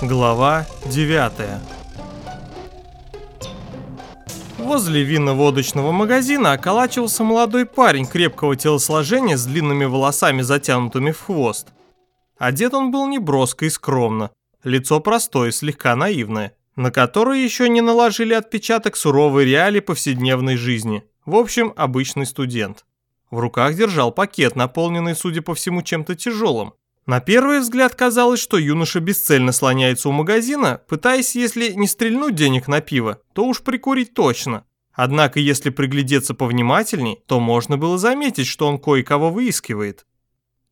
Глава 9 Возле винно-водочного магазина околачивался молодой парень крепкого телосложения с длинными волосами, затянутыми в хвост. Одет он был неброско и скромно, лицо простое, слегка наивное, на которое еще не наложили отпечаток суровой реалии повседневной жизни. В общем, обычный студент. В руках держал пакет, наполненный, судя по всему, чем-то тяжелым. На первый взгляд казалось, что юноша бесцельно слоняется у магазина, пытаясь, если не стрельнуть денег на пиво, то уж прикурить точно. Однако, если приглядеться повнимательней, то можно было заметить, что он кое-кого выискивает.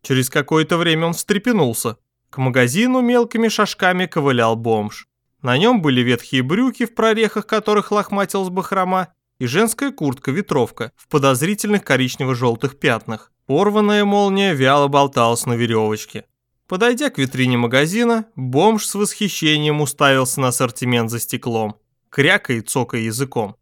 Через какое-то время он встрепенулся. К магазину мелкими шажками ковылял бомж. На нем были ветхие брюки, в прорехах которых лохматилась бахрома, и женская куртка-ветровка в подозрительных коричнево-желтых пятнах. Порванная молния вяло болталась на веревочке. Подойдя к витрине магазина, бомж с восхищением уставился на ассортимент за стеклом, крякая и цокая языком.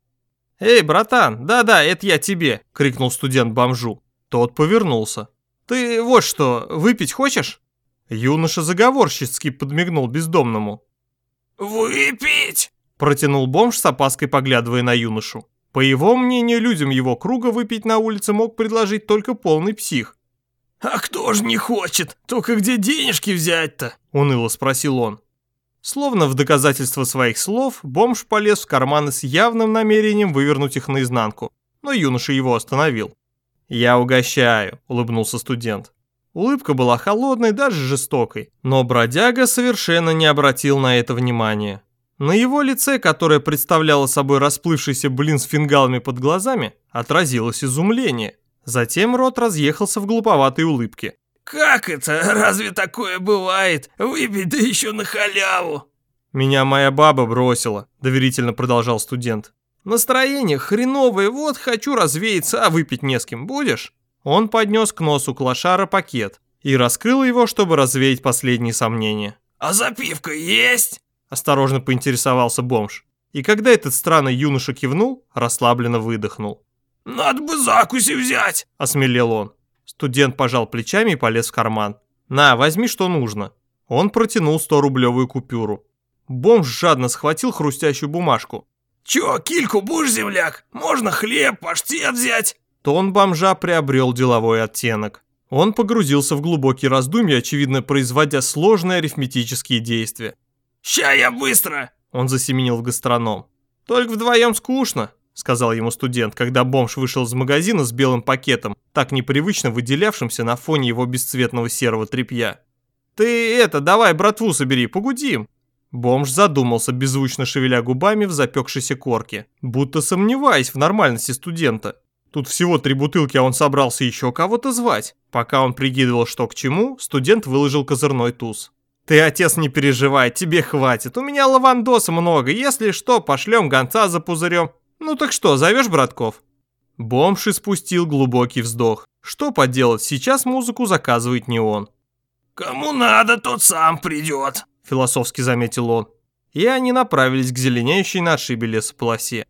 «Эй, братан, да-да, это я тебе!» – крикнул студент бомжу. Тот повернулся. «Ты вот что, выпить хочешь?» Юноша заговорщицки подмигнул бездомному. «Выпить!» – протянул бомж с опаской, поглядывая на юношу. По его мнению, людям его круга выпить на улице мог предложить только полный псих. «А кто ж не хочет? Только где денежки взять-то?» – уныло спросил он. Словно в доказательство своих слов, бомж полез в карманы с явным намерением вывернуть их наизнанку, но юноша его остановил. «Я угощаю», – улыбнулся студент. Улыбка была холодной, даже жестокой, но бродяга совершенно не обратил на это внимания. На его лице, которое представляло собой расплывшийся блин с фингалами под глазами, отразилось изумление. Затем рот разъехался в глуповатой улыбке. «Как это? Разве такое бывает? Выпить да еще на халяву!» «Меня моя баба бросила», – доверительно продолжал студент. «Настроение хреновое, вот хочу развеяться, а выпить не с кем будешь?» Он поднес к носу клошара пакет и раскрыл его, чтобы развеять последние сомнения. «А запивка есть?» Осторожно поинтересовался бомж. И когда этот странный юноша кивнул, расслабленно выдохнул. «Надо бы закуси взять!» – осмелел он. Студент пожал плечами и полез в карман. «На, возьми, что нужно». Он протянул 100-рублевую купюру. Бомж жадно схватил хрустящую бумажку. «Чё, кильку будешь, земляк? Можно хлеб, паштет взять?» Тон бомжа приобрел деловой оттенок. Он погрузился в глубокий раздумья, очевидно производя сложные арифметические действия. «Ща я быстро!» Он засеменил в гастроном. «Только вдвоем скучно», сказал ему студент, когда бомж вышел из магазина с белым пакетом, так непривычно выделявшимся на фоне его бесцветного серого тряпья. «Ты это, давай братву собери, погудим!» Бомж задумался, беззвучно шевеля губами в запекшейся корке, будто сомневаясь в нормальности студента. Тут всего три бутылки, а он собрался еще кого-то звать. Пока он прикидывал, что к чему, студент выложил козырной туз. «Ты, отец, не переживай, тебе хватит. У меня лавандоса много. Если что, пошлем гонца за пузырем. Ну так что, зовешь братков?» Бомж испустил глубокий вздох. Что поделать, сейчас музыку заказывает не он. «Кому надо, тот сам придет», — философски заметил он. И они направились к зеленеющей на отшибе лесополосе.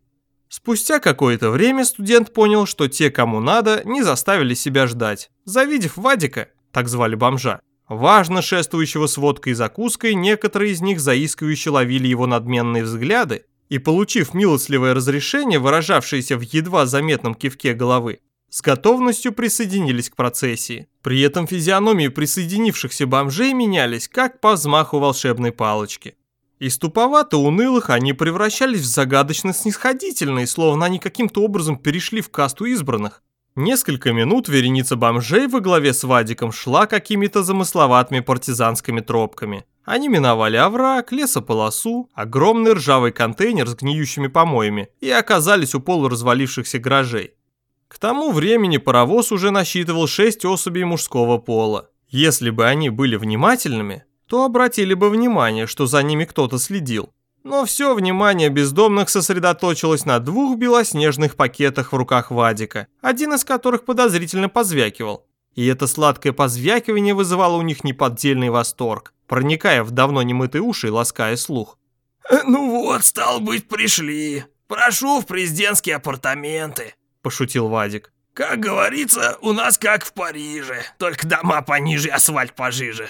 Спустя какое-то время студент понял, что те, кому надо, не заставили себя ждать. Завидев Вадика, так звали бомжа, Важно шествующего с водкой и закуской, некоторые из них заискивающе ловили его надменные взгляды и, получив милостливое разрешение, выражавшееся в едва заметном кивке головы, с готовностью присоединились к процессии. При этом физиономии присоединившихся бомжей менялись, как по взмаху волшебной палочки. Из туповато унылых они превращались в загадочно снисходительные, словно они каким-то образом перешли в касту избранных. Несколько минут вереница бомжей во главе с Вадиком шла какими-то замысловатыми партизанскими тропками. Они миновали овраг, лесополосу, огромный ржавый контейнер с гниющими помоями и оказались у полуразвалившихся гаражей. К тому времени паровоз уже насчитывал шесть особей мужского пола. Если бы они были внимательными, то обратили бы внимание, что за ними кто-то следил. Но все внимание бездомных сосредоточилось на двух белоснежных пакетах в руках Вадика, один из которых подозрительно позвякивал. И это сладкое позвякивание вызывало у них неподдельный восторг, проникая в давно немытые уши и лаская слух. «Э, «Ну вот, стал быть, пришли. Прошу в президентские апартаменты», – пошутил Вадик. «Как говорится, у нас как в Париже, только дома пониже, асфальт пожиже».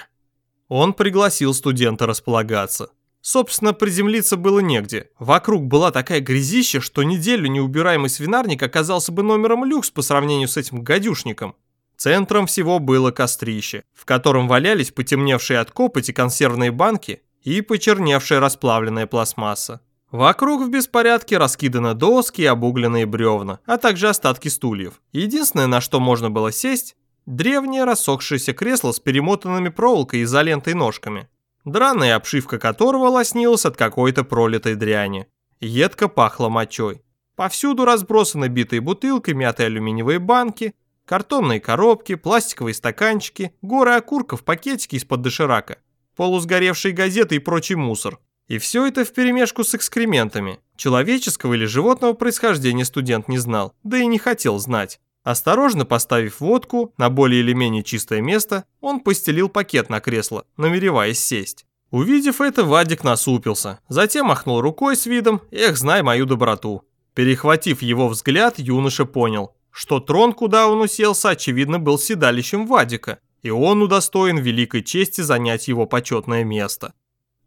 Он пригласил студента располагаться. Собственно, приземлиться было негде. Вокруг была такая грязища, что неделю неубираемый свинарник оказался бы номером люкс по сравнению с этим гадюшником. Центром всего было кострище, в котором валялись потемневшие от копоти консервные банки и почерневшая расплавленная пластмасса. Вокруг в беспорядке раскиданы доски и обугленные бревна, а также остатки стульев. Единственное, на что можно было сесть, древнее рассохшееся кресло с перемотанными проволокой и изолентой ножками драная обшивка которого лоснилась от какой-то пролитой дряни. Едко пахло мочой. Повсюду разбросаны битые бутылки, мятые алюминиевые банки, картонные коробки, пластиковые стаканчики, горы окурков, пакетики из-под доширака, полусгоревшие газеты и прочий мусор. И все это вперемешку с экскрементами. Человеческого или животного происхождения студент не знал, да и не хотел знать. Осторожно поставив водку на более или менее чистое место, он постелил пакет на кресло, намереваясь сесть. Увидев это, Вадик насупился, затем махнул рукой с видом «Эх, знай мою доброту». Перехватив его взгляд, юноша понял, что трон, куда он уселся, очевидно был седалищем Вадика, и он удостоен великой чести занять его почетное место.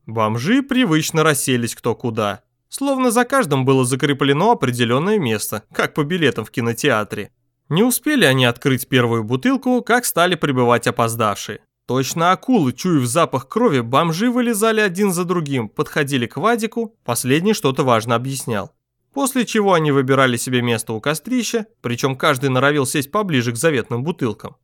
Бомжи привычно расселись кто куда, словно за каждым было закреплено определенное место, как по билетам в кинотеатре. Не успели они открыть первую бутылку, как стали прибывать опоздавшие. Точно акулы, чуяв запах крови, бомжи вылезали один за другим, подходили к Вадику, последний что-то важно объяснял. После чего они выбирали себе место у кострища, причем каждый норовил сесть поближе к заветным бутылкам.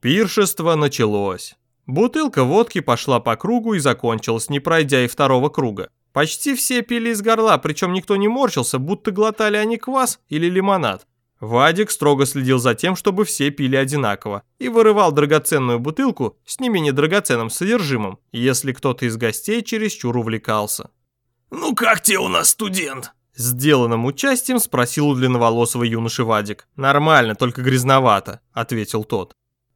Пиршество началось. Бутылка водки пошла по кругу и закончилась, не пройдя и второго круга. Почти все пили из горла, причем никто не морщился, будто глотали они квас или лимонад. Вадик строго следил за тем, чтобы все пили одинаково, и вырывал драгоценную бутылку с не менее драгоценным содержимым, если кто-то из гостей чересчур увлекался. «Ну как тебе у нас студент?» Сделанным участием спросил у длинноволосого юноши Вадик. «Нормально, только грязновато», — ответил тот.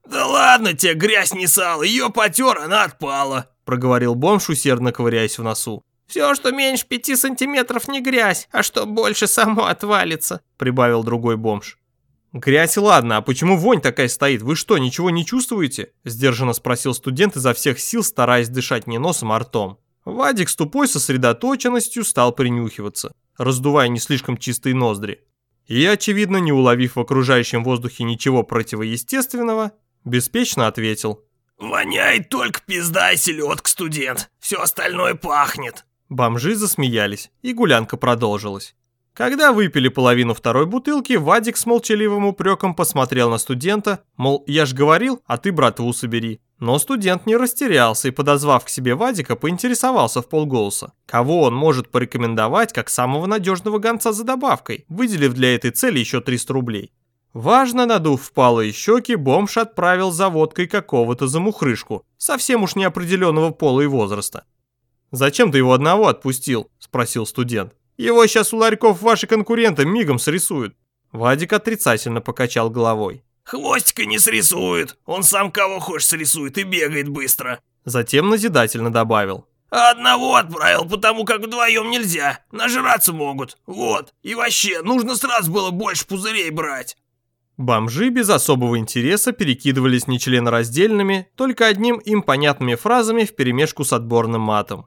«Да ладно тебе, грязь не сало, ее потер, она отпала», — проговорил бомж, усердно ковыряясь в носу. «Все, что меньше пяти сантиметров, не грязь, а что больше, само отвалится», — прибавил другой бомж. «Грязь, ладно, а почему вонь такая стоит? Вы что, ничего не чувствуете?» – сдержанно спросил студент изо всех сил, стараясь дышать не носом, а ртом. Вадик с тупой сосредоточенностью стал принюхиваться, раздувая не слишком чистые ноздри. И, очевидно, не уловив в окружающем воздухе ничего противоестественного, беспечно ответил. «Воняет только пизда и селедка, студент. Все остальное пахнет». Бомжи засмеялись, и гулянка продолжилась. Когда выпили половину второй бутылки, Вадик с молчаливым упреком посмотрел на студента, мол, я ж говорил, а ты братву собери. Но студент не растерялся и, подозвав к себе Вадика, поинтересовался в полголоса, кого он может порекомендовать как самого надежного гонца за добавкой, выделив для этой цели еще 300 рублей. Важно, надув впалые щеки, бомж отправил за водкой какого-то замухрышку, совсем уж неопределенного пола и возраста. «Зачем ты его одного отпустил?» – спросил студент. «Его сейчас у ларьков ваши конкуренты мигом срисуют». Вадик отрицательно покачал головой. «Хвостика не срисует. Он сам кого хочешь срисует и бегает быстро». Затем назидательно добавил. А одного отправил, потому как вдвоем нельзя. Нажраться могут. Вот. И вообще, нужно сразу было больше пузырей брать. Бомжи без особого интереса перекидывались нечленораздельными, только одним им понятными фразами вперемешку с отборным матом.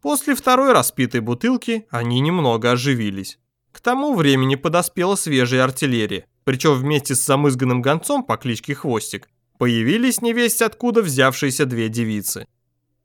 После второй распитой бутылки они немного оживились. К тому времени подоспела свежая артиллерия, причем вместе с замызганным гонцом по кличке Хвостик появились невесть откуда взявшиеся две девицы.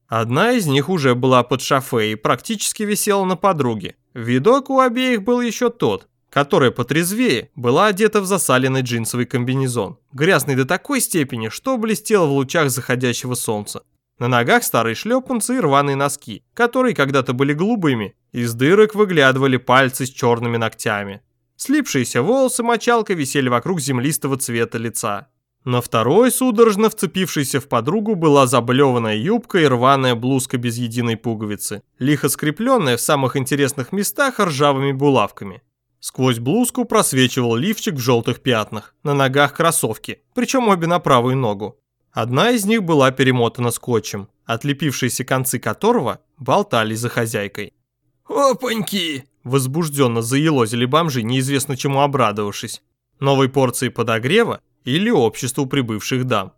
Одна из них уже была под шофе и практически висела на подруге. Видок у обеих был еще тот, которая потрезвее была одета в засаленный джинсовый комбинезон, грязный до такой степени, что блестел в лучах заходящего солнца. На ногах старые шлепанцы и рваные носки, которые когда-то были голубыми. Из дырок выглядывали пальцы с черными ногтями. Слипшиеся волосы мочалка висели вокруг землистого цвета лица. На второй, судорожно вцепившейся в подругу, была заблеванная юбка и рваная блузка без единой пуговицы, лихо скрепленная в самых интересных местах ржавыми булавками. Сквозь блузку просвечивал лифчик в желтых пятнах, на ногах кроссовки, причем обе на правую ногу. Одна из них была перемотана скотчем, отлепившиеся концы которого болтались за хозяйкой. «Опаньки!» – возбужденно заелозили бомжи, неизвестно чему обрадовавшись. Новой порции подогрева или обществу прибывших дам.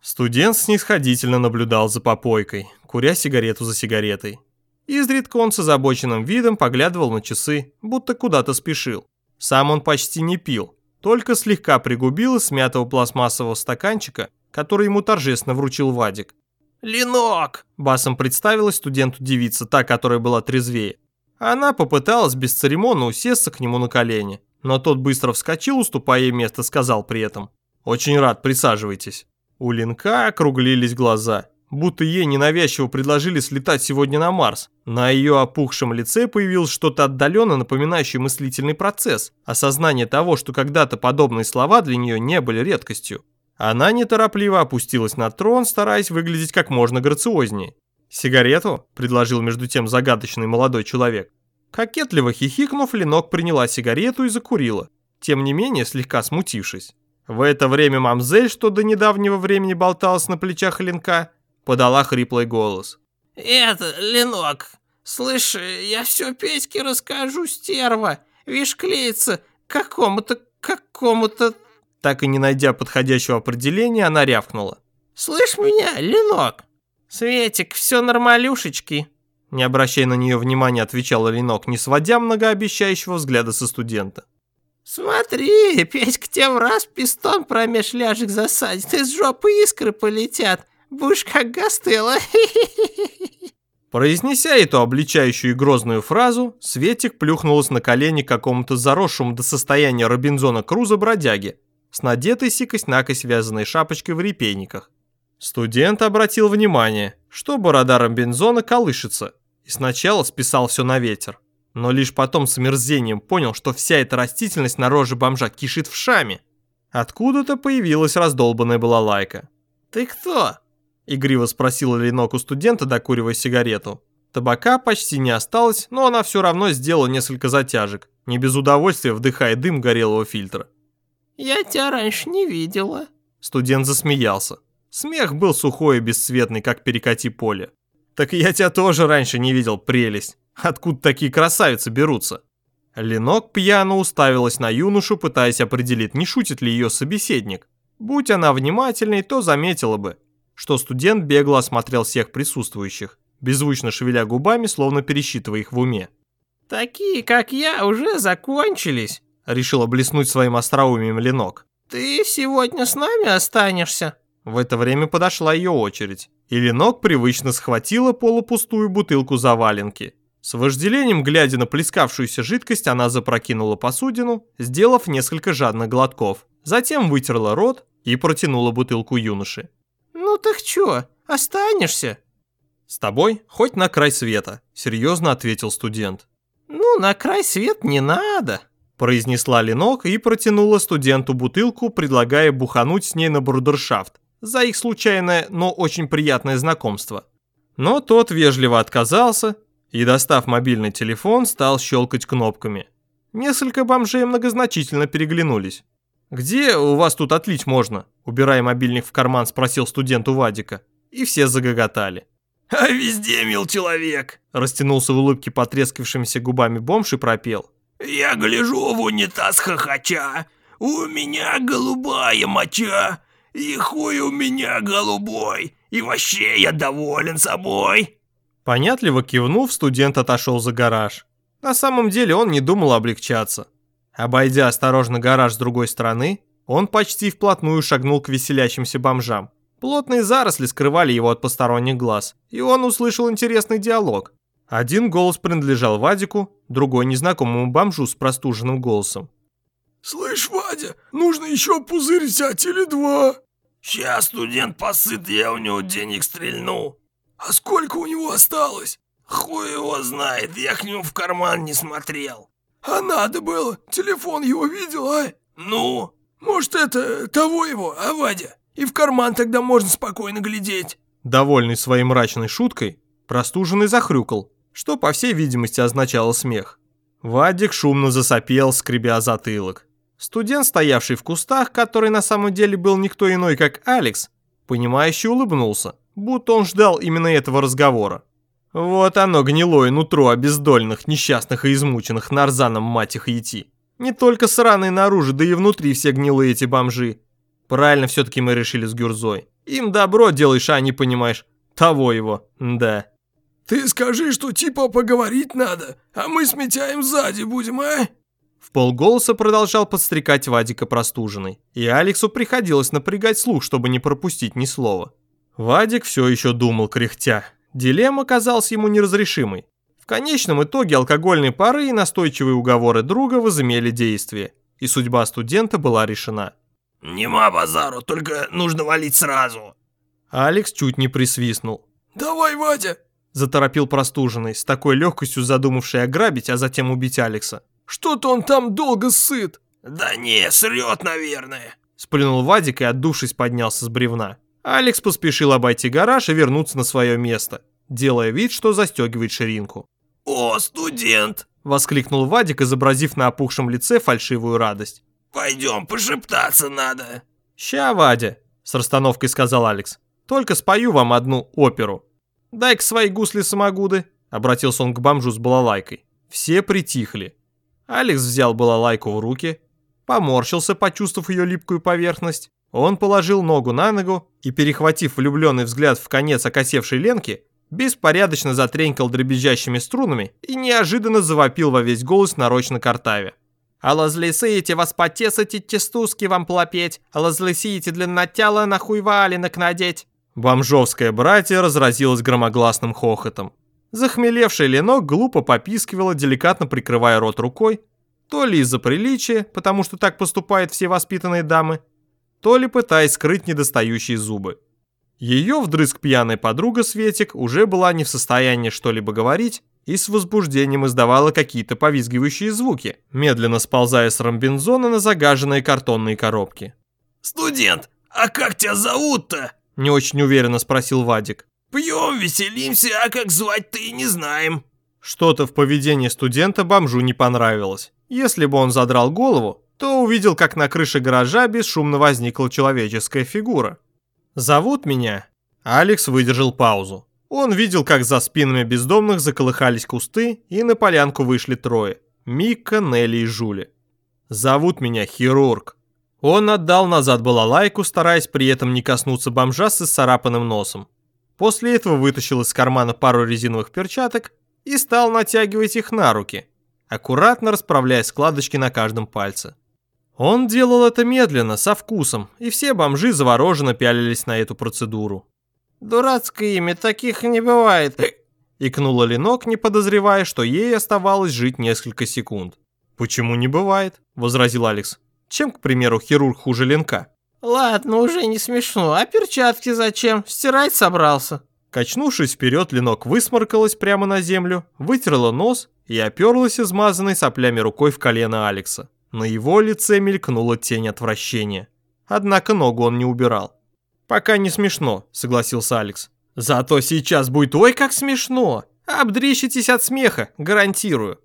Студент снисходительно наблюдал за попойкой, куря сигарету за сигаретой. Изредка он с озабоченным видом поглядывал на часы, будто куда-то спешил. Сам он почти не пил, только слегка пригубил из смятого пластмассового стаканчика, который ему торжественно вручил Вадик. «Ленок!» – басом представилась студенту девица, та, которая была трезвее. Она попыталась бесцеремонно усесться к нему на колени, но тот быстро вскочил, уступая ей место, сказал при этом. «Очень рад, присаживайтесь». У Ленка округлились глаза, будто ей ненавязчиво предложили слетать сегодня на Марс. На ее опухшем лице появилось что-то отдаленно напоминающее мыслительный процесс, осознание того, что когда-то подобные слова для нее не были редкостью. Она неторопливо опустилась на трон, стараясь выглядеть как можно грациознее. «Сигарету?» – предложил между тем загадочный молодой человек. Кокетливо хихикнув, Ленок приняла сигарету и закурила, тем не менее слегка смутившись. В это время мамзель, что до недавнего времени болталась на плечах Ленка, подала хриплый голос. «Это, Ленок, слышь, я все Петьке расскажу, стерва. Вишь, клеится какому-то, какому-то так и не найдя подходящего определения, она рявкнула. «Слышь меня, Ленок?» «Светик, все нормалюшечки». Не обращая на нее внимания, отвечала Ленок, не сводя многообещающего взгляда со студента. «Смотри, Петька тебе в раз пистон промеж ляжек засадит, из жопы искры полетят. Будешь как гастыла. Произнеся эту обличающую и грозную фразу, Светик плюхнулась на колени какому-то заросшему до состояния Робинзона Круза бродяге, с надетой сикость-накость вязаной шапочкой в репейниках. Студент обратил внимание, что борода Робинзона колышется, и сначала списал все на ветер. Но лишь потом с омерзением понял, что вся эта растительность на роже бомжа кишит в шаме. Откуда-то появилась раздолбанная балалайка. «Ты кто?» – игриво спросила Ленок у студента, докуривая сигарету. Табака почти не осталось, но она все равно сделала несколько затяжек, не без удовольствия вдыхая дым горелого фильтра. «Я тебя раньше не видела». Студент засмеялся. Смех был сухой и бесцветный, как перекати поле. «Так я тебя тоже раньше не видел, прелесть. Откуда такие красавицы берутся?» Ленок пьяно уставилась на юношу, пытаясь определить, не шутит ли ее собеседник. Будь она внимательной, то заметила бы, что студент бегло осмотрел всех присутствующих, беззвучно шевеля губами, словно пересчитывая их в уме. «Такие, как я, уже закончились», решила блеснуть своим остроумием Ленок. «Ты сегодня с нами останешься?» В это время подошла ее очередь, и Ленок привычно схватила полупустую бутылку заваленки. С вожделением, глядя на плескавшуюся жидкость, она запрокинула посудину, сделав несколько жадных глотков. Затем вытерла рот и протянула бутылку юноше. «Ну так чё, останешься?» «С тобой хоть на край света», — серьезно ответил студент. «Ну, на край свет не надо», произнесла Ленок и протянула студенту бутылку, предлагая бухануть с ней на брудершафт за их случайное, но очень приятное знакомство. Но тот вежливо отказался и, достав мобильный телефон, стал щелкать кнопками. Несколько бомжей многозначительно переглянулись. «Где у вас тут отлить можно?» Убирая мобильник в карман, спросил студент у Вадика. И все загоготали. «А везде, мил человек!» Растянулся в улыбке потрескавшимися губами бомж и пропел. Я гляжу в унитаз хохоча. У меня голубая моча. И хуй у меня голубой. И вообще я доволен собой. Понятливо кивнув, студент отошел за гараж. На самом деле он не думал облегчаться. Обойдя осторожно гараж с другой стороны, он почти вплотную шагнул к веселящимся бомжам. Плотные заросли скрывали его от посторонних глаз, и он услышал интересный диалог. Один голос принадлежал Вадику, другой незнакомому бомжу с простуженным голосом. «Слышь, Вадя, нужно еще пузырь взять или два?» «Сейчас студент посыт, я у него денег стрельну». «А сколько у него осталось?» «Хуй его знает, я к нему в карман не смотрел». «А надо было, телефон его видел, а?» «Ну?» «Может, это того его, а, Вадя? И в карман тогда можно спокойно глядеть». Довольный своей мрачной шуткой, простуженный захрюкал, что, по всей видимости, означало смех. Вадик шумно засопел, скребя затылок. Студент, стоявший в кустах, который на самом деле был никто иной, как Алекс, понимающе улыбнулся, будто он ждал именно этого разговора. Вот оно, гнилое нутро обездольных, несчастных и измученных нарзаном мать их идти. Не только сраные наружу, да и внутри все гнилые эти бомжи. Правильно все-таки мы решили с Гюрзой. Им добро делаешь, а не понимаешь. Того его, да. Ты скажи, что типа поговорить надо, а мы с Митяем сзади будем, а?» В полголоса продолжал подстрекать Вадика простуженный, и Алексу приходилось напрягать слух, чтобы не пропустить ни слова. Вадик все еще думал кряхтя. Дилемма казалась ему неразрешимой. В конечном итоге алкогольные пары и настойчивые уговоры друга возымели действие, и судьба студента была решена. «Нема базару, только нужно валить сразу». Алекс чуть не присвистнул. «Давай, Вадя!» Заторопил простуженный, с такой легкостью задумавший ограбить, а затем убить Алекса. «Что-то он там долго сыт!» «Да не, срет, наверное!» Сплюнул Вадик и, отдувшись, поднялся с бревна. Алекс поспешил обойти гараж и вернуться на свое место, делая вид, что застегивает ширинку. «О, студент!» – воскликнул Вадик, изобразив на опухшем лице фальшивую радость. «Пойдем, пошептаться надо!» «Ща, Вадя!» – с расстановкой сказал Алекс. «Только спою вам одну оперу». «Дай-ка свои гусли-самогуды», – обратился он к бомжу с балалайкой. Все притихли. Алекс взял балалайку в руки, поморщился, почувствовав ее липкую поверхность. Он положил ногу на ногу и, перехватив влюбленный взгляд в конец окосевшей ленки, беспорядочно затренькал дребезжащими струнами и неожиданно завопил во весь голос нарочно картаве. «А лазлисыете вас потесать и тестуски вам плопеть, а лазлисиете длиннотяла на хуй валенок надеть». Бомжовское братье разразилось громогласным хохотом. Захмелевший ленок глупо попискивала, деликатно прикрывая рот рукой, то ли из-за приличия, потому что так поступают все воспитанные дамы, то ли пытаясь скрыть недостающие зубы. Ее вдрызг пьяная подруга Светик уже была не в состоянии что-либо говорить и с возбуждением издавала какие-то повизгивающие звуки, медленно сползая с ромбинзона на загаженные картонные коробки. «Студент, а как тебя зовут-то?» Не очень уверенно спросил Вадик. «Пьем, веселимся, а как звать-то и не знаем». Что-то в поведении студента бомжу не понравилось. Если бы он задрал голову, то увидел, как на крыше гаража бесшумно возникла человеческая фигура. «Зовут меня?» Алекс выдержал паузу. Он видел, как за спинами бездомных заколыхались кусты, и на полянку вышли трое. Мика, Нелли и Жули. «Зовут меня Хирург». Он отдал назад балалайку, стараясь при этом не коснуться бомжа с исцарапанным носом. После этого вытащил из кармана пару резиновых перчаток и стал натягивать их на руки, аккуратно расправляя складочки на каждом пальце. Он делал это медленно, со вкусом, и все бомжи завороженно пялились на эту процедуру. «Дурацкое имя, таких не бывает», — икнула Ленок, не подозревая, что ей оставалось жить несколько секунд. «Почему не бывает?» — возразил Алекс. Чем, к примеру, хирург хуже Ленка? Ладно, уже не смешно. А перчатки зачем? Стирать собрался. Качнувшись вперед, Ленок высморкалась прямо на землю, вытерла нос и оперлась измазанной соплями рукой в колено Алекса. На его лице мелькнула тень отвращения. Однако ногу он не убирал. «Пока не смешно», — согласился Алекс. «Зато сейчас будет ой как смешно! Обдрищитесь от смеха, гарантирую».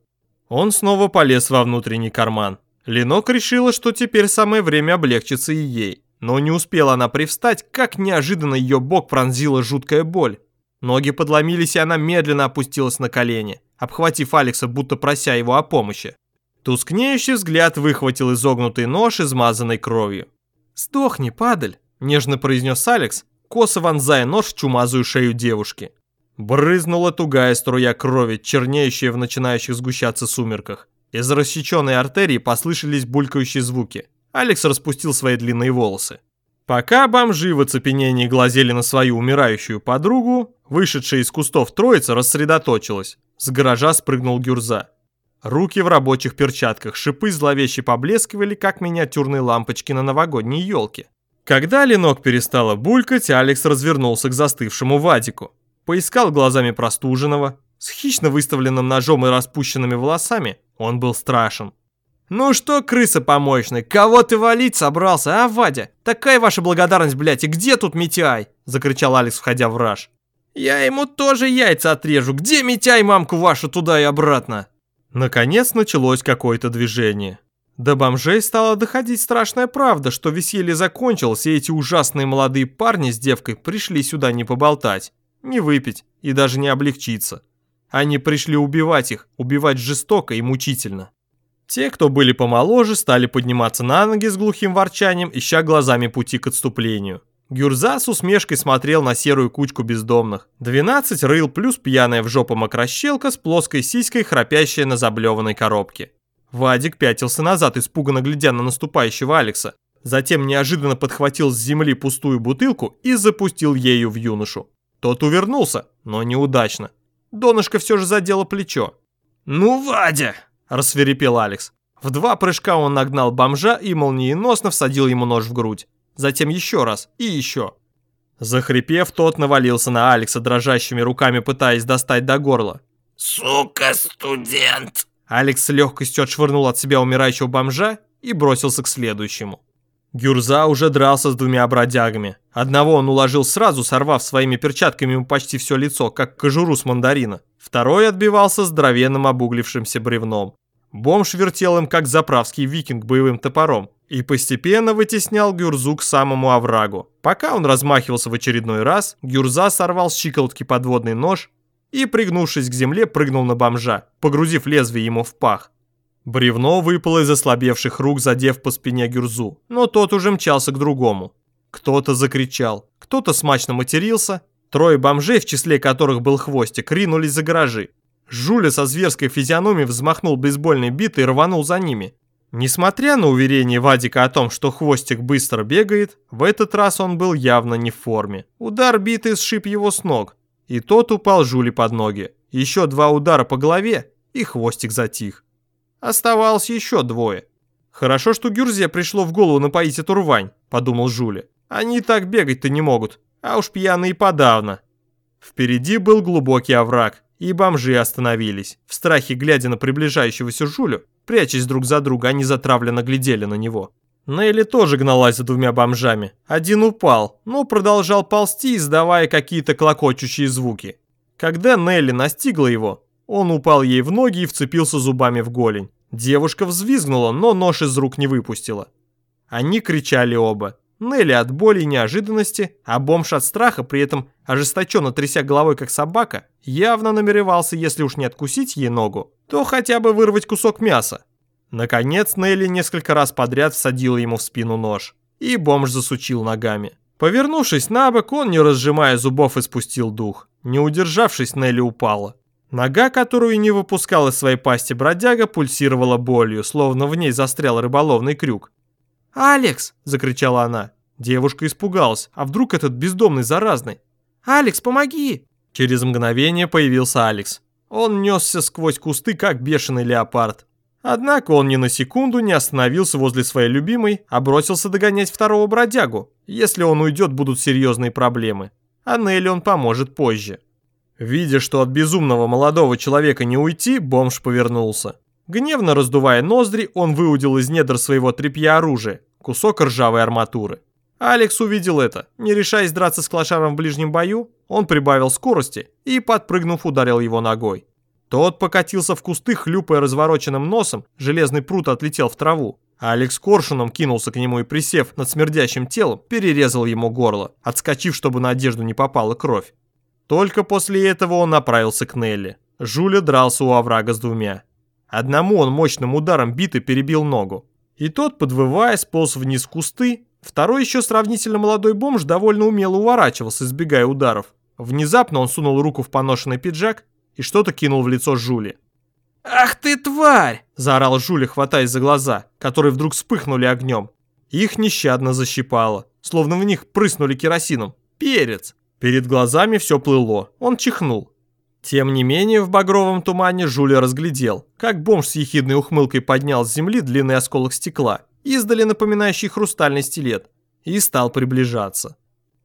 Он снова полез во внутренний карман. Ленок решила, что теперь самое время облегчиться и ей. Но не успела она привстать, как неожиданно ее бок пронзила жуткая боль. Ноги подломились, и она медленно опустилась на колени, обхватив Алекса, будто прося его о помощи. Тускнеющий взгляд выхватил изогнутый нож, измазанный кровью. «Сдохни, падаль!» – нежно произнес Алекс, косо вонзая нож в чумазую шею девушки. Брызнула тугая струя крови, чернеющая в начинающих сгущаться сумерках. Из рассеченной артерии послышались булькающие звуки. Алекс распустил свои длинные волосы. Пока бомжи в оцепенении глазели на свою умирающую подругу, вышедшая из кустов троица рассредоточилась. С гаража спрыгнул Гюрза. Руки в рабочих перчатках, шипы зловеще поблескивали, как миниатюрные лампочки на новогодней елке. Когда Ленок перестала булькать, Алекс развернулся к застывшему Вадику. Поискал глазами простуженного. С хищно выставленным ножом и распущенными волосами он был страшен. «Ну что, крыса помоечная, кого ты валить собрался, а, Вадя? Такая ваша благодарность, блядь, и где тут Митяй?» Закричал Алекс, входя в раж. «Я ему тоже яйца отрежу. Где Митяй, мамку вашу, туда и обратно?» Наконец началось какое-то движение. До бомжей стала доходить страшная правда, что веселье закончилось, и эти ужасные молодые парни с девкой пришли сюда не поболтать, не выпить и даже не облегчиться. Они пришли убивать их, убивать жестоко и мучительно. Те, кто были помоложе, стали подниматься на ноги с глухим ворчанием, ища глазами пути к отступлению. Гюрза с усмешкой смотрел на серую кучку бездомных. 12 рыл плюс пьяная в жопу мокрощелка с плоской сиськой, храпящая на заблеванной коробке. Вадик пятился назад, испуганно глядя на наступающего Алекса. Затем неожиданно подхватил с земли пустую бутылку и запустил ею в юношу. Тот увернулся, но неудачно. Донышко все же задело плечо. «Ну, Вадя!» – рассверепел Алекс. В два прыжка он нагнал бомжа и молниеносно всадил ему нож в грудь. Затем еще раз и еще. Захрипев, тот навалился на Алекса дрожащими руками, пытаясь достать до горла. «Сука, студент!» Алекс с легкостью отшвырнул от себя умирающего бомжа и бросился к следующему. Гюрза уже дрался с двумя бродягами. Одного он уложил сразу, сорвав своими перчатками ему почти все лицо, как кожуру с мандарина. Второй отбивался здоровенным обуглившимся бревном. Бомж вертел им, как заправский викинг боевым топором, и постепенно вытеснял Гюрзу к самому оврагу. Пока он размахивался в очередной раз, Гюрза сорвал с щиколотки подводный нож и, пригнувшись к земле, прыгнул на бомжа, погрузив лезвие ему в пах. Бревно выпало из ослабевших рук, задев по спине Гюрзу, но тот уже мчался к другому. Кто-то закричал, кто-то смачно матерился, трое бомжей, в числе которых был хвостик, ринулись за гаражи. Жуля со зверской физиономией взмахнул бейсбольной битой и рванул за ними. Несмотря на уверение Вадика о том, что хвостик быстро бегает, в этот раз он был явно не в форме. Удар биты сшиб его с ног, и тот упал Жуле под ноги. Еще два удара по голове, и хвостик затих. Оставалось еще двое. «Хорошо, что Гюрзе пришло в голову напоить эту рвань», – подумал Жуля. «Они так бегать-то не могут, а уж пьяные подавно». Впереди был глубокий овраг, и бомжи остановились. В страхе, глядя на приближающегося Жулю, прячась друг за друга, они затравленно глядели на него. Нелли тоже гналась за двумя бомжами. Один упал, но продолжал ползти, издавая какие-то клокочущие звуки. Когда Нелли настигла его, он упал ей в ноги и вцепился зубами в голень. Девушка взвизгнула, но нож из рук не выпустила. Они кричали оба. Нелли от боли и неожиданности, а бомж от страха, при этом ожесточенно тряся головой как собака, явно намеревался, если уж не откусить ей ногу, то хотя бы вырвать кусок мяса. Наконец Нелли несколько раз подряд всадила ему в спину нож, и бомж засучил ногами. Повернувшись на бок, он, не разжимая зубов, испустил дух. Не удержавшись, Нелли упала. Нога, которую не выпускал из своей пасти бродяга, пульсировала болью, словно в ней застрял рыболовный крюк. «Алекс!» – закричала она. Девушка испугалась, а вдруг этот бездомный заразный? «Алекс, помоги!» Через мгновение появился Алекс. Он несся сквозь кусты, как бешеный леопард. Однако он ни на секунду не остановился возле своей любимой, а бросился догонять второго бродягу. Если он уйдет, будут серьезные проблемы. А Нелли он поможет позже. Видя, что от безумного молодого человека не уйти, бомж повернулся. Гневно раздувая ноздри, он выудил из недр своего тряпья оружие, кусок ржавой арматуры. Алекс увидел это. Не решаясь драться с клошаром в ближнем бою, он прибавил скорости и, подпрыгнув, ударил его ногой. Тот покатился в кусты, хлюпая развороченным носом, железный прут отлетел в траву. Алекс коршуном кинулся к нему и, присев над смердящим телом, перерезал ему горло, отскочив, чтобы на одежду не попала кровь. Только после этого он направился к Нелли. Жуля дрался у оврага с двумя. Одному он мощным ударом биты перебил ногу. И тот, подвывая, сполз вниз кусты. Второй еще сравнительно молодой бомж довольно умело уворачивался, избегая ударов. Внезапно он сунул руку в поношенный пиджак и что-то кинул в лицо Жули. «Ах ты тварь!» – заорал Жули, хватаясь за глаза, которые вдруг вспыхнули огнем. Их нещадно защипало, словно в них прыснули керосином. Перец! Перед глазами все плыло, он чихнул. Тем не менее, в багровом тумане Жуля разглядел, как бомж с ехидной ухмылкой поднял с земли длинный осколок стекла, издали напоминающий хрустальный стилет, и стал приближаться.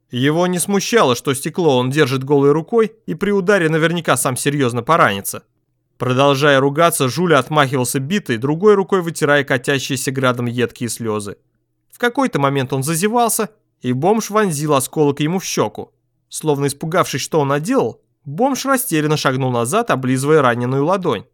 Его не смущало, что стекло он держит голой рукой и при ударе наверняка сам серьезно поранится. Продолжая ругаться, Жуля отмахивался битой, другой рукой вытирая катящиеся градом едкие слезы. В какой-то момент он зазевался, и бомж вонзил осколок ему в щеку. Словно испугавшись, что он наделал, бомж растерянно шагнул назад, облизывая раненую ладонь.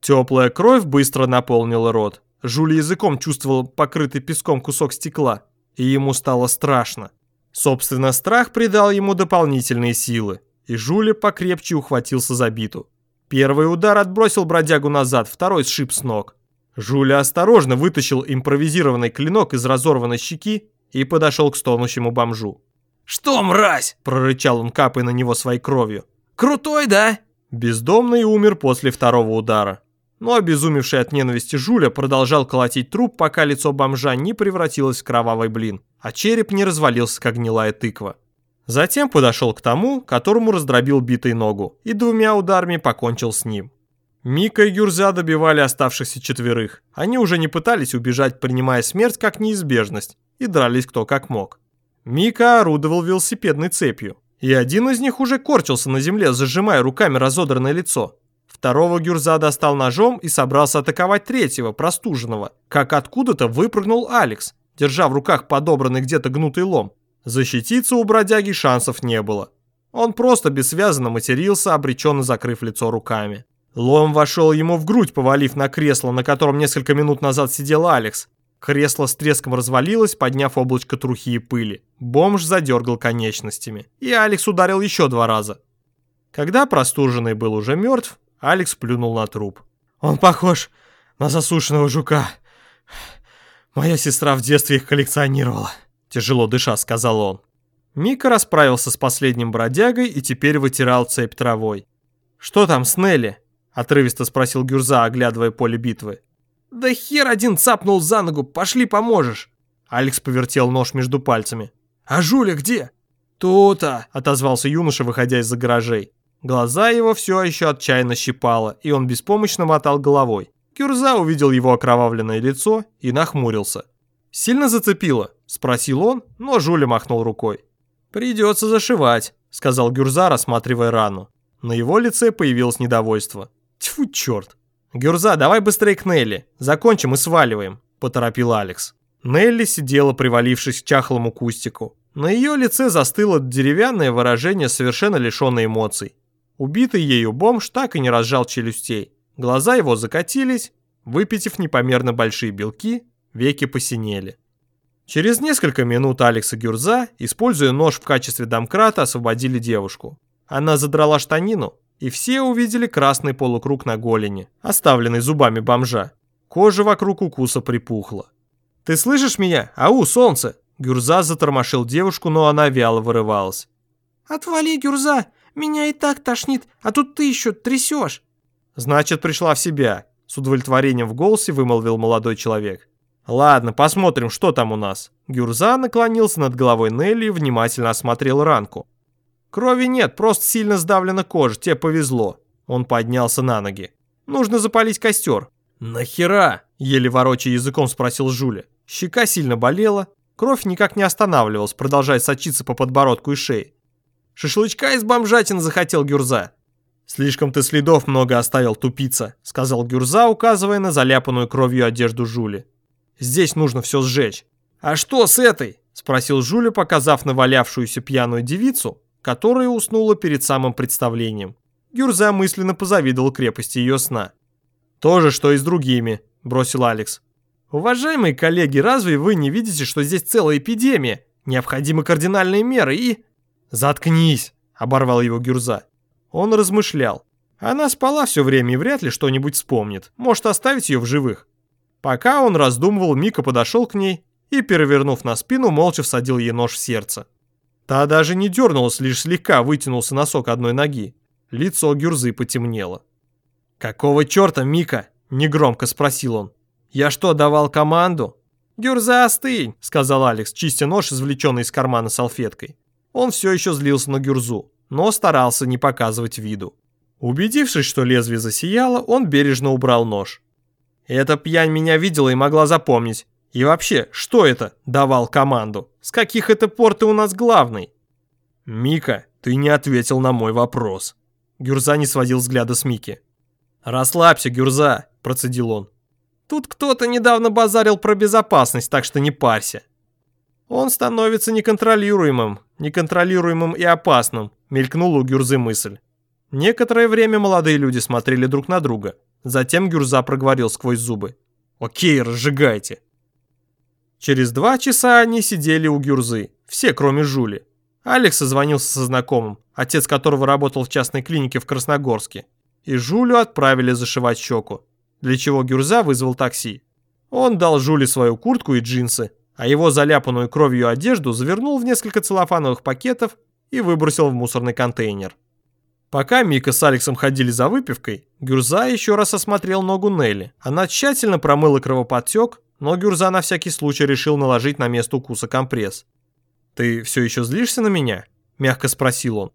Теплая кровь быстро наполнила рот. Жули языком чувствовал покрытый песком кусок стекла, и ему стало страшно. Собственно, страх придал ему дополнительные силы, и Жули покрепче ухватился за биту. Первый удар отбросил бродягу назад, второй сшиб с ног. Жуля осторожно вытащил импровизированный клинок из разорванной щеки и подошел к стонущему бомжу. «Что, мразь?» – прорычал он, капая на него своей кровью. «Крутой, да?» Бездомный умер после второго удара. Но обезумевший от ненависти Жуля продолжал колотить труп, пока лицо бомжа не превратилось в кровавый блин, а череп не развалился, как гнилая тыква. Затем подошел к тому, которому раздробил битой ногу, и двумя ударами покончил с ним. Мика и Гюрза добивали оставшихся четверых. Они уже не пытались убежать, принимая смерть как неизбежность, и дрались кто как мог. Мика орудовал велосипедной цепью, и один из них уже корчился на земле, зажимая руками разодранное лицо. Второго Гюрза достал ножом и собрался атаковать третьего, простуженного, как откуда-то выпрыгнул Алекс, держа в руках подобранный где-то гнутый лом. Защититься у бродяги шансов не было. Он просто бессвязно матерился, обреченно закрыв лицо руками. Лом вошел ему в грудь, повалив на кресло, на котором несколько минут назад сидел Алекс. Кресло с треском развалилось, подняв облачко трухи и пыли. Бомж задергал конечностями. И Алекс ударил еще два раза. Когда простуженный был уже мертв, Алекс плюнул на труп. «Он похож на засушенного жука. Моя сестра в детстве их коллекционировала», — тяжело дыша сказал он. Мика расправился с последним бродягой и теперь вытирал цепь травой. «Что там с Нелли?» — отрывисто спросил Гюрза, оглядывая поле битвы. «Да хер один цапнул за ногу, пошли поможешь!» Алекс повертел нож между пальцами. «А Жуля где?» «То-то!» — отозвался юноша, выходя из-за гаражей. Глаза его все еще отчаянно щипало, и он беспомощно мотал головой. Кюрза увидел его окровавленное лицо и нахмурился. «Сильно зацепило?» — спросил он, но Жуля махнул рукой. «Придется зашивать», — сказал Гюрза, рассматривая рану. На его лице появилось недовольство. «Тьфу, черт!» «Гюрза, давай быстрее к Нелли. Закончим и сваливаем», — поторопил Алекс. Нелли сидела, привалившись к чахлому кустику. На ее лице застыло деревянное выражение, совершенно лишенное эмоций. Убитый ею бомж так и не разжал челюстей. Глаза его закатились, выпитив непомерно большие белки, веки посинели. Через несколько минут Алекс и Гюрза, используя нож в качестве домкрата, освободили девушку. Она задрала штанину, и все увидели красный полукруг на голени, оставленный зубами бомжа. Кожа вокруг укуса припухла. «Ты слышишь меня? Ау, солнце!» Гюрза затормошил девушку, но она вяло вырывалась. «Отвали, Гюрза! Меня и так тошнит, а тут ты еще трясешь!» «Значит, пришла в себя», — с удовлетворением в голосе вымолвил молодой человек. «Ладно, посмотрим, что там у нас». Гюрза наклонился над головой Нелли и внимательно осмотрел ранку. Крови нет, просто сильно сдавлена кожа, тебе повезло. Он поднялся на ноги. Нужно запалить костер. Нахера? Еле ворочая языком спросил Жуля. Щека сильно болела, кровь никак не останавливалась, продолжая сочиться по подбородку и шее. Шашлычка из бомжатин захотел Гюрза. «Слишком ты следов много оставил, тупица», — сказал Гюрза, указывая на заляпанную кровью одежду Жули. «Здесь нужно все сжечь». «А что с этой?» — спросил Жуля, показав на валявшуюся пьяную девицу, которая уснула перед самым представлением. Гюрза мысленно позавидовал крепости ее сна. «То же, что и с другими», – бросил Алекс. «Уважаемые коллеги, разве вы не видите, что здесь целая эпидемия? Необходимы кардинальные меры и...» «Заткнись!» – оборвал его Гюрза. Он размышлял. Она спала все время и вряд ли что-нибудь вспомнит. Может оставить ее в живых. Пока он раздумывал, Мика подошел к ней и, перевернув на спину, молча всадил ей нож в сердце. Та даже не дернулась, лишь слегка вытянулся носок одной ноги. Лицо Гюрзы потемнело. «Какого черта, Мика?» – негромко спросил он. «Я что, давал команду?» «Гюрза, остынь!» – сказал Алекс, чистя нож, извлеченный из кармана салфеткой. Он все еще злился на Гюрзу, но старался не показывать виду. Убедившись, что лезвие засияло, он бережно убрал нож. «Эта пьянь меня видела и могла запомнить. И вообще, что это? Давал команду. С каких это пор ты у нас главный? Мика, ты не ответил на мой вопрос. Гюрза не сводил взгляда с Мики. Расслабься, Гюрза, процедил он. Тут кто-то недавно базарил про безопасность, так что не парься. Он становится неконтролируемым, неконтролируемым и опасным, мелькнула у Гюрзы мысль. Некоторое время молодые люди смотрели друг на друга. Затем Гюрза проговорил сквозь зубы. «Окей, разжигайте». Через два часа они сидели у Гюрзы, все кроме Жули. Алекс созвонился со знакомым, отец которого работал в частной клинике в Красногорске. И Жулю отправили зашивать щеку, для чего Гюрза вызвал такси. Он дал Жуле свою куртку и джинсы, а его заляпанную кровью одежду завернул в несколько целлофановых пакетов и выбросил в мусорный контейнер. Пока Мика с Алексом ходили за выпивкой, Гюрза еще раз осмотрел ногу Нелли. Она тщательно промыла кровоподтек, но Гюрза на всякий случай решил наложить на место укуса компресс. «Ты все еще злишься на меня?» – мягко спросил он.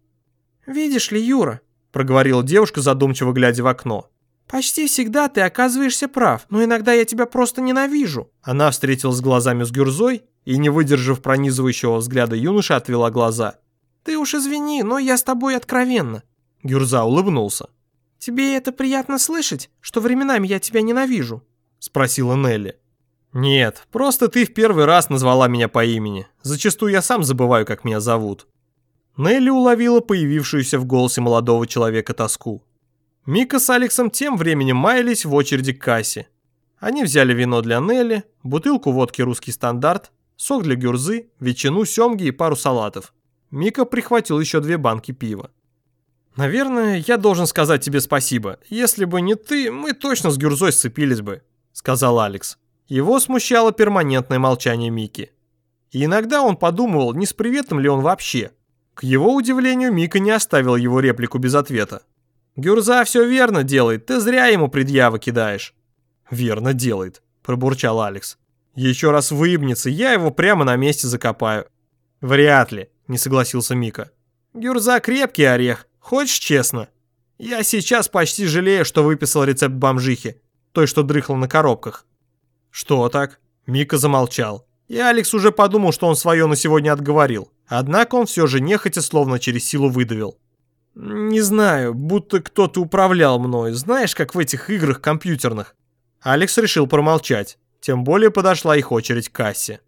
«Видишь ли, Юра», – проговорила девушка, задумчиво глядя в окно. «Почти всегда ты оказываешься прав, но иногда я тебя просто ненавижу». Она встретилась глазами с Гюрзой и, не выдержав пронизывающего взгляда юноши, отвела глаза. «Ты уж извини, но я с тобой откровенно. Гюрза улыбнулся. «Тебе это приятно слышать, что временами я тебя ненавижу?» Спросила Нелли. «Нет, просто ты в первый раз назвала меня по имени. Зачастую я сам забываю, как меня зовут». Нелли уловила появившуюся в голосе молодого человека тоску. Мика с Алексом тем временем маялись в очереди к кассе. Они взяли вино для Нелли, бутылку водки «Русский стандарт», сок для гюрзы, ветчину, семги и пару салатов. Мика прихватил еще две банки пива. «Наверное, я должен сказать тебе спасибо. Если бы не ты, мы точно с Гюрзой сцепились бы», — сказал Алекс. Его смущало перманентное молчание Мики. И иногда он подумывал, не с приветом ли он вообще. К его удивлению, Мика не оставил его реплику без ответа. «Гюрза все верно делает, ты зря ему предъявы кидаешь». «Верно делает», — пробурчал Алекс. «Еще раз выебнется, я его прямо на месте закопаю». «Вряд ли», — не согласился Мика. «Гюрза крепкий орех, Хочешь честно? Я сейчас почти жалею, что выписал рецепт бомжихи, той, что дрыхла на коробках. Что так? Мика замолчал. И Алекс уже подумал, что он свое на сегодня отговорил. Однако он все же нехотя, словно через силу выдавил. «Не знаю, будто кто-то управлял мной, знаешь, как в этих играх компьютерных». Алекс решил промолчать, тем более подошла их очередь к кассе.